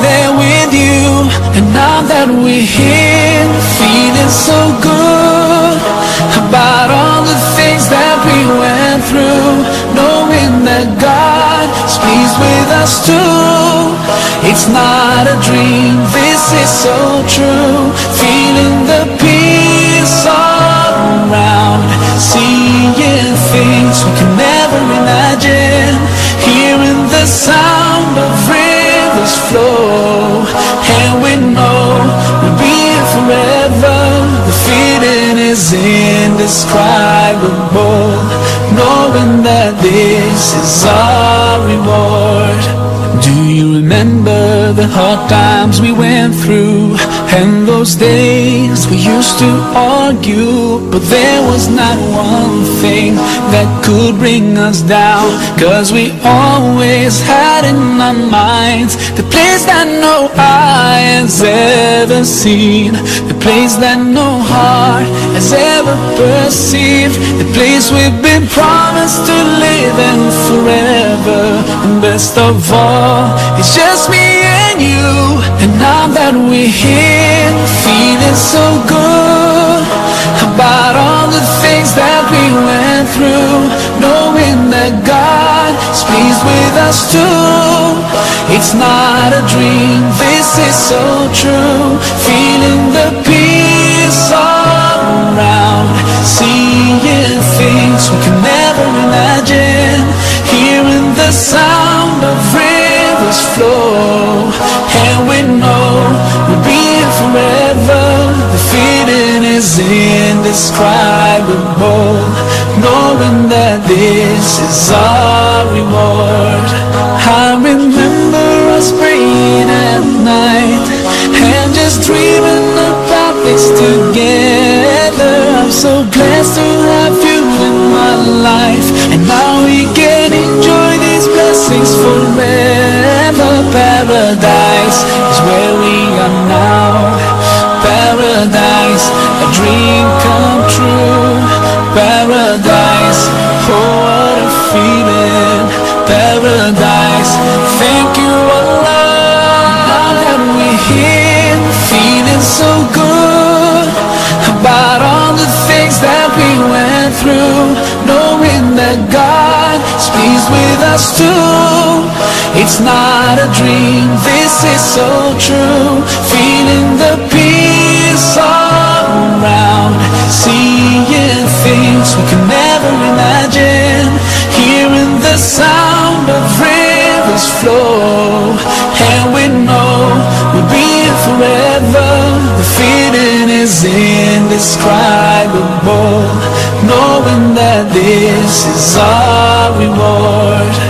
there with you. And now that we're here, feeling so good about all the things that we went through, knowing that God's pleased with us too. It's not a dream, this is so true. Feeling the indescribable, knowing that this is our reward. Do you remember the hard times we went through and those days we used to argue but there was not one thing that could bring us down cause we always had in our minds the place that no eye has ever seen. The place that no heart has ever perceived. The place we've been promised to live in forever. And best of all it's just me and you. And now that we're here Feeling so good About all the things that we went through. Knowing that God's pleased with us too It's not a dream This is so true. Feeling the peace all around. Seeing things we can never imagine. Hearing the sound of rivers flow. And we know we'll be here forever. The feeling is indescribable. Knowing that this is our reward so blessed to have you in my life. And now we can enjoy these blessings forever. Paradise is where we are now. Paradise, a dream come true with us too. It's not a dream, this is so true. Feeling the peace all around. Seeing things we can never imagine. Hearing the sound of rivers flow. And we know we'll be here forever. The feeling is indescribable knowing that this is our reward.